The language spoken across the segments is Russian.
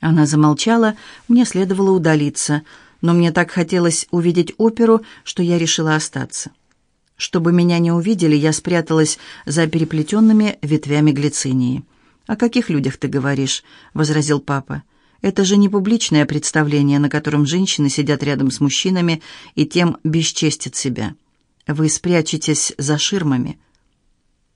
Она замолчала, мне следовало удалиться, но мне так хотелось увидеть оперу, что я решила остаться. Чтобы меня не увидели, я спряталась за переплетенными ветвями глицинии. «О каких людях ты говоришь?» — возразил папа. «Это же не публичное представление, на котором женщины сидят рядом с мужчинами и тем бесчестят себя. Вы спрячетесь за ширмами».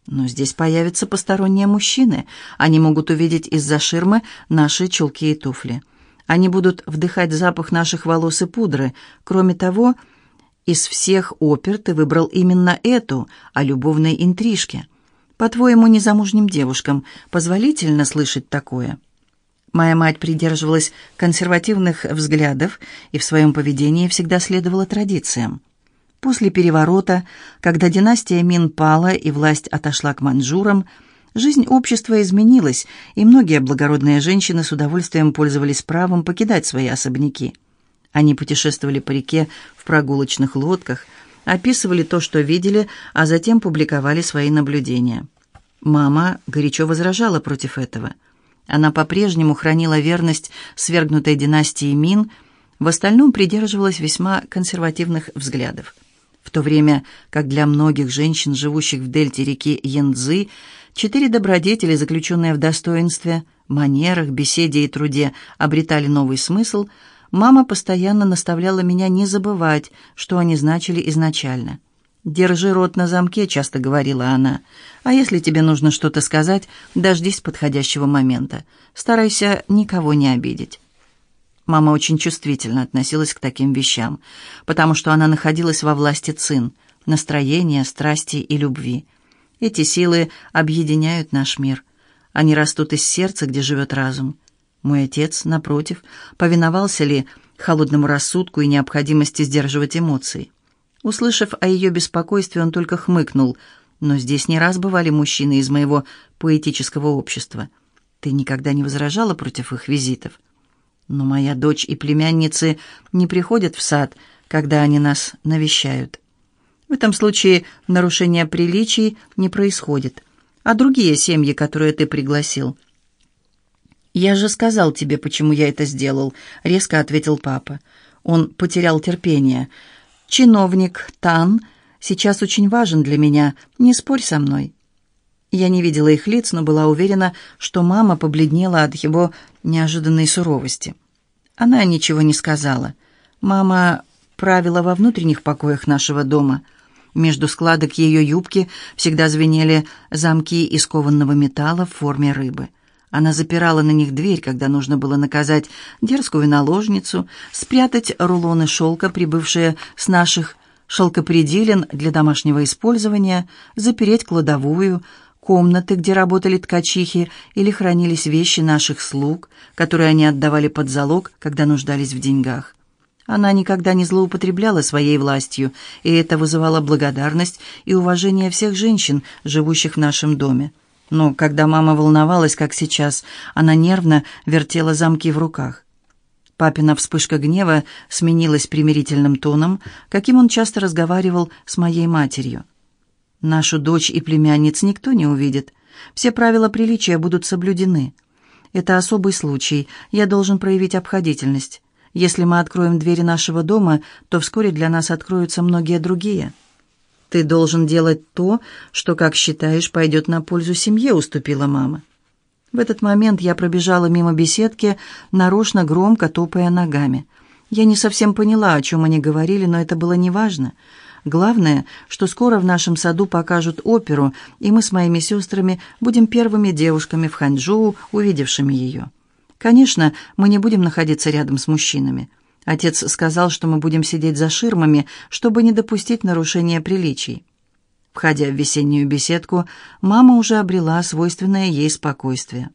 Но здесь появятся посторонние мужчины. Они могут увидеть из-за ширмы наши чулки и туфли. Они будут вдыхать запах наших волос и пудры. Кроме того, из всех опер ты выбрал именно эту, о любовной интрижке. По-твоему, незамужним девушкам позволительно слышать такое?» Моя мать придерживалась консервативных взглядов и в своем поведении всегда следовала традициям. После переворота, когда династия Мин пала и власть отошла к маньчжурам, жизнь общества изменилась, и многие благородные женщины с удовольствием пользовались правом покидать свои особняки. Они путешествовали по реке в прогулочных лодках, описывали то, что видели, а затем публиковали свои наблюдения. Мама горячо возражала против этого. Она по-прежнему хранила верность свергнутой династии Мин, в остальном придерживалась весьма консервативных взглядов в то время как для многих женщин, живущих в дельте реки Янцзы, четыре добродетели, заключенные в достоинстве, манерах, беседе и труде, обретали новый смысл, мама постоянно наставляла меня не забывать, что они значили изначально. «Держи рот на замке», — часто говорила она. «А если тебе нужно что-то сказать, дождись подходящего момента. Старайся никого не обидеть». Мама очень чувствительно относилась к таким вещам, потому что она находилась во власти цин, настроения, страсти и любви. Эти силы объединяют наш мир. Они растут из сердца, где живет разум. Мой отец, напротив, повиновался ли холодному рассудку и необходимости сдерживать эмоции. Услышав о ее беспокойстве, он только хмыкнул, но здесь не раз бывали мужчины из моего поэтического общества. Ты никогда не возражала против их визитов? Но моя дочь и племянницы не приходят в сад, когда они нас навещают. В этом случае нарушения приличий не происходит. А другие семьи, которые ты пригласил? «Я же сказал тебе, почему я это сделал», — резко ответил папа. Он потерял терпение. «Чиновник Тан сейчас очень важен для меня. Не спорь со мной». Я не видела их лиц, но была уверена, что мама побледнела от его неожиданной суровости. Она ничего не сказала. Мама правила во внутренних покоях нашего дома. Между складок ее юбки всегда звенели замки из кованного металла в форме рыбы. Она запирала на них дверь, когда нужно было наказать дерзкую наложницу, спрятать рулоны шелка, прибывшие с наших шелкопределен для домашнего использования, запереть кладовую, комнаты, где работали ткачихи или хранились вещи наших слуг, которые они отдавали под залог, когда нуждались в деньгах. Она никогда не злоупотребляла своей властью, и это вызывало благодарность и уважение всех женщин, живущих в нашем доме. Но когда мама волновалась, как сейчас, она нервно вертела замки в руках. Папина вспышка гнева сменилась примирительным тоном, каким он часто разговаривал с моей матерью. Нашу дочь и племянниц никто не увидит. Все правила приличия будут соблюдены. Это особый случай. Я должен проявить обходительность. Если мы откроем двери нашего дома, то вскоре для нас откроются многие другие. Ты должен делать то, что, как считаешь, пойдет на пользу семье, уступила мама. В этот момент я пробежала мимо беседки, нарочно громко топая ногами. Я не совсем поняла, о чем они говорили, но это было неважно. важно. Главное, что скоро в нашем саду покажут оперу, и мы с моими сестрами будем первыми девушками в Ханчжоу, увидевшими ее. Конечно, мы не будем находиться рядом с мужчинами. Отец сказал, что мы будем сидеть за ширмами, чтобы не допустить нарушения приличий. Входя в весеннюю беседку, мама уже обрела свойственное ей спокойствие.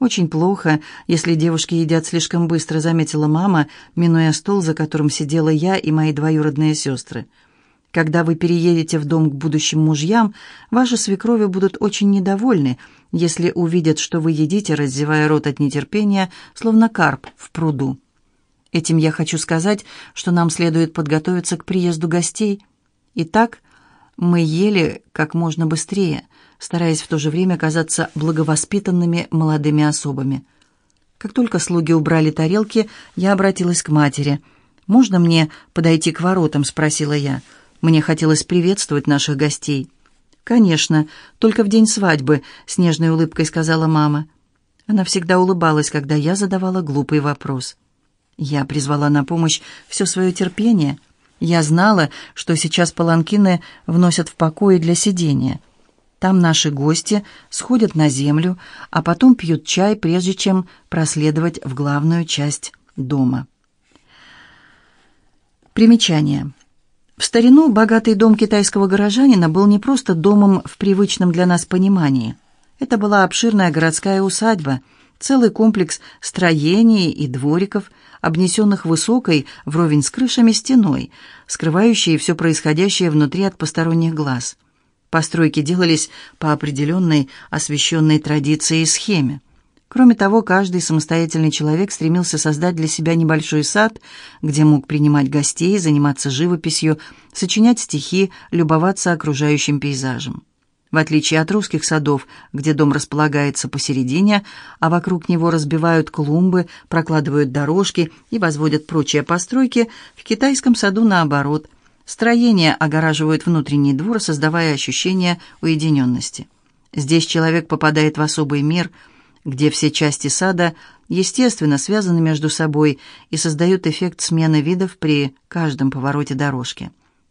«Очень плохо, если девушки едят слишком быстро», — заметила мама, минуя стол, за которым сидела я и мои двоюродные сестры. Когда вы переедете в дом к будущим мужьям, ваши свекрови будут очень недовольны, если увидят, что вы едите, раздевая рот от нетерпения, словно карп в пруду. Этим я хочу сказать, что нам следует подготовиться к приезду гостей. Итак, мы ели как можно быстрее, стараясь в то же время казаться благовоспитанными молодыми особами. Как только слуги убрали тарелки, я обратилась к матери. «Можно мне подойти к воротам?» — спросила я. Мне хотелось приветствовать наших гостей. «Конечно, только в день свадьбы», — с нежной улыбкой сказала мама. Она всегда улыбалась, когда я задавала глупый вопрос. Я призвала на помощь все свое терпение. Я знала, что сейчас паланкины вносят в покои для сидения. Там наши гости сходят на землю, а потом пьют чай, прежде чем проследовать в главную часть дома. Примечание. В старину богатый дом китайского горожанина был не просто домом в привычном для нас понимании. Это была обширная городская усадьба, целый комплекс строений и двориков, обнесенных высокой, вровень с крышами, стеной, скрывающей все происходящее внутри от посторонних глаз. Постройки делались по определенной освещенной традиции и схеме. Кроме того, каждый самостоятельный человек стремился создать для себя небольшой сад, где мог принимать гостей, заниматься живописью, сочинять стихи, любоваться окружающим пейзажем. В отличие от русских садов, где дом располагается посередине, а вокруг него разбивают клумбы, прокладывают дорожки и возводят прочие постройки, в китайском саду наоборот. Строения огораживают внутренний двор, создавая ощущение уединенности. Здесь человек попадает в особый мир – где все части сада естественно связаны между собой и создают эффект смены видов при каждом повороте дорожки.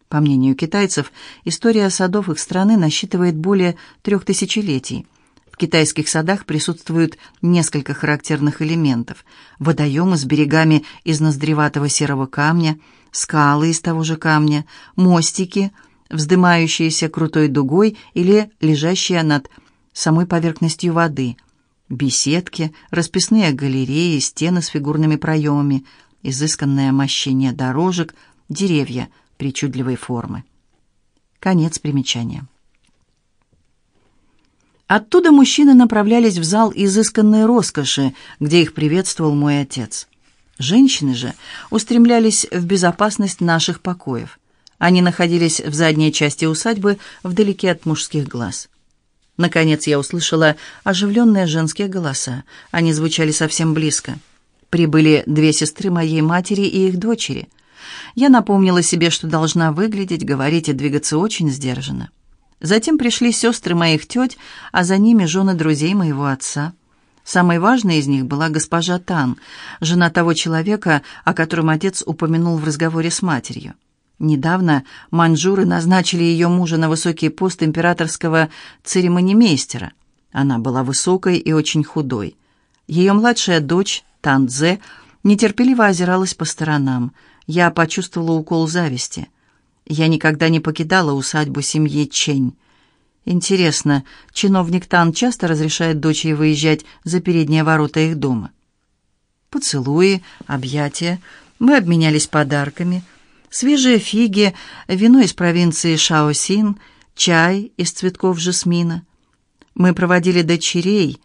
По мнению китайцев, история садов их страны насчитывает более трех тысячелетий. В китайских садах присутствуют несколько характерных элементов. Водоемы с берегами из ноздреватого серого камня, скалы из того же камня, мостики, вздымающиеся крутой дугой или лежащие над самой поверхностью воды – Беседки, расписные галереи, стены с фигурными проемами, изысканное мощение дорожек, деревья причудливой формы. Конец примечания. Оттуда мужчины направлялись в зал изысканной роскоши, где их приветствовал мой отец. Женщины же устремлялись в безопасность наших покоев. Они находились в задней части усадьбы, вдалеке от мужских глаз. Наконец я услышала оживленные женские голоса. Они звучали совсем близко. Прибыли две сестры моей матери и их дочери. Я напомнила себе, что должна выглядеть, говорить и двигаться очень сдержанно. Затем пришли сестры моих теть, а за ними жены друзей моего отца. Самой важной из них была госпожа Тан, жена того человека, о котором отец упомянул в разговоре с матерью. Недавно маньчжуры назначили ее мужа на высокий пост императорского церемонимейстера. Она была высокой и очень худой. Ее младшая дочь, Тандзе, нетерпеливо озиралась по сторонам. Я почувствовала укол зависти. Я никогда не покидала усадьбу семьи Чень. Интересно, чиновник Тан часто разрешает дочери выезжать за передние ворота их дома? Поцелуи, объятия. Мы обменялись подарками — свежие фиги, вино из провинции Шаосин, чай из цветков жасмина. Мы проводили дочерей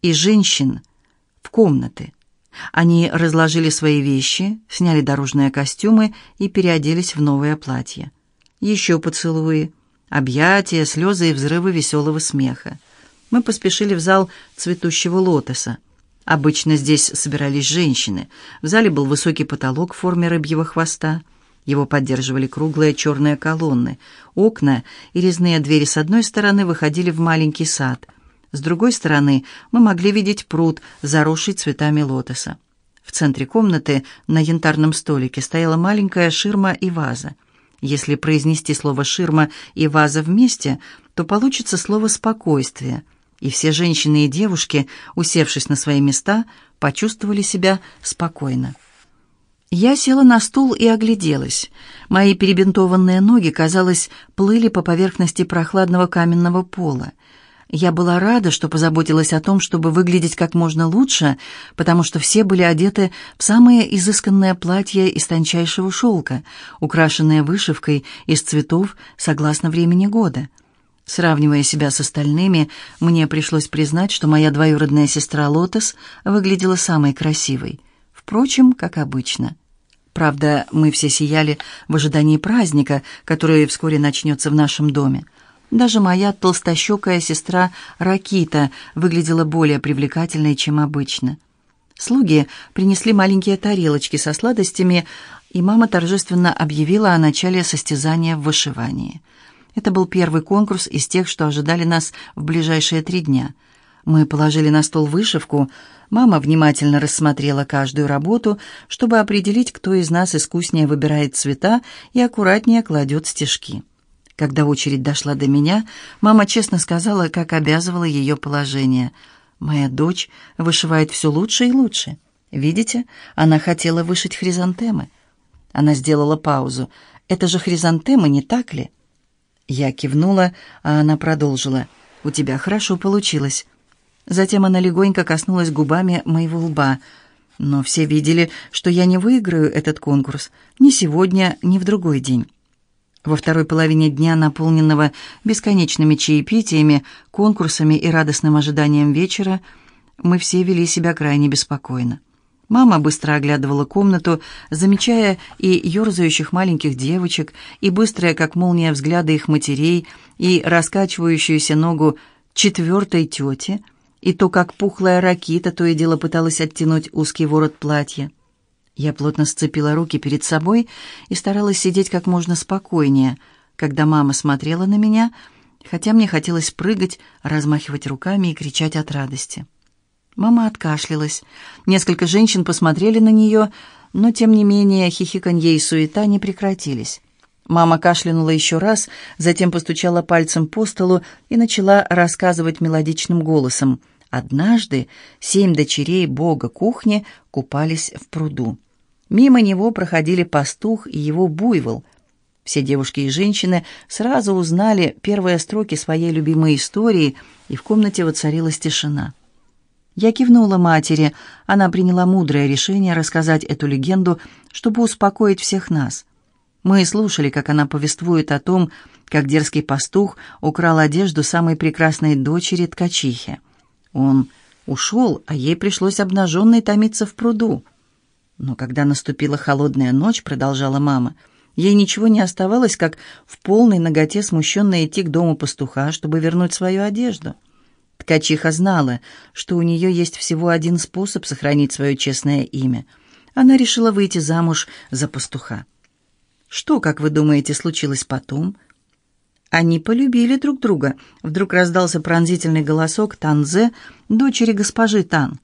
и женщин в комнаты. Они разложили свои вещи, сняли дорожные костюмы и переоделись в новое платье. Еще поцелуи, объятия, слезы и взрывы веселого смеха. Мы поспешили в зал цветущего лотоса. Обычно здесь собирались женщины. В зале был высокий потолок в форме рыбьего хвоста. Его поддерживали круглые черные колонны. Окна и резные двери с одной стороны выходили в маленький сад. С другой стороны мы могли видеть пруд, заросший цветами лотоса. В центре комнаты на янтарном столике стояла маленькая ширма и ваза. Если произнести слово «ширма» и «ваза» вместе, то получится слово «спокойствие», и все женщины и девушки, усевшись на свои места, почувствовали себя спокойно. Я села на стул и огляделась. Мои перебинтованные ноги, казалось, плыли по поверхности прохладного каменного пола. Я была рада, что позаботилась о том, чтобы выглядеть как можно лучше, потому что все были одеты в самые изысканные платья из тончайшего шелка, украшенные вышивкой из цветов согласно времени года. Сравнивая себя с остальными, мне пришлось признать, что моя двоюродная сестра Лотос выглядела самой красивой. Впрочем, как обычно. Правда, мы все сияли в ожидании праздника, который вскоре начнется в нашем доме. Даже моя толстощекая сестра Ракита выглядела более привлекательной, чем обычно. Слуги принесли маленькие тарелочки со сладостями, и мама торжественно объявила о начале состязания в вышивании. Это был первый конкурс из тех, что ожидали нас в ближайшие три дня. Мы положили на стол вышивку, мама внимательно рассмотрела каждую работу, чтобы определить, кто из нас искуснее выбирает цвета и аккуратнее кладет стежки. Когда очередь дошла до меня, мама честно сказала, как обязывала ее положение. «Моя дочь вышивает все лучше и лучше. Видите, она хотела вышить хризантемы». Она сделала паузу. «Это же хризантемы, не так ли?» Я кивнула, а она продолжила. «У тебя хорошо получилось». Затем она легонько коснулась губами моего лба. Но все видели, что я не выиграю этот конкурс ни сегодня, ни в другой день. Во второй половине дня, наполненного бесконечными чаепитиями, конкурсами и радостным ожиданием вечера, мы все вели себя крайне беспокойно. Мама быстро оглядывала комнату, замечая и ерзающих маленьких девочек, и быстрые, как молния, взгляды их матерей, и раскачивающуюся ногу четвертой тети, и то, как пухлая ракита то и дело пыталась оттянуть узкий ворот платья. Я плотно сцепила руки перед собой и старалась сидеть как можно спокойнее, когда мама смотрела на меня, хотя мне хотелось прыгать, размахивать руками и кричать от радости. Мама откашлялась. Несколько женщин посмотрели на нее, но, тем не менее, хихиканье и суета не прекратились. Мама кашлянула еще раз, затем постучала пальцем по столу и начала рассказывать мелодичным голосом. Однажды семь дочерей бога кухни купались в пруду. Мимо него проходили пастух и его буйвол. Все девушки и женщины сразу узнали первые строки своей любимой истории, и в комнате воцарилась тишина. Я кивнула матери. Она приняла мудрое решение рассказать эту легенду, чтобы успокоить всех нас. Мы слушали, как она повествует о том, как дерзкий пастух украл одежду самой прекрасной дочери ткачихи. Он ушел, а ей пришлось обнаженной томиться в пруду. Но когда наступила холодная ночь, продолжала мама, ей ничего не оставалось, как в полной ноготе смущенно идти к дому пастуха, чтобы вернуть свою одежду. Ткачиха знала, что у нее есть всего один способ сохранить свое честное имя. Она решила выйти замуж за пастуха. Что, как вы думаете, случилось потом? Они полюбили друг друга. Вдруг раздался пронзительный голосок Танзе, дочери госпожи Тан.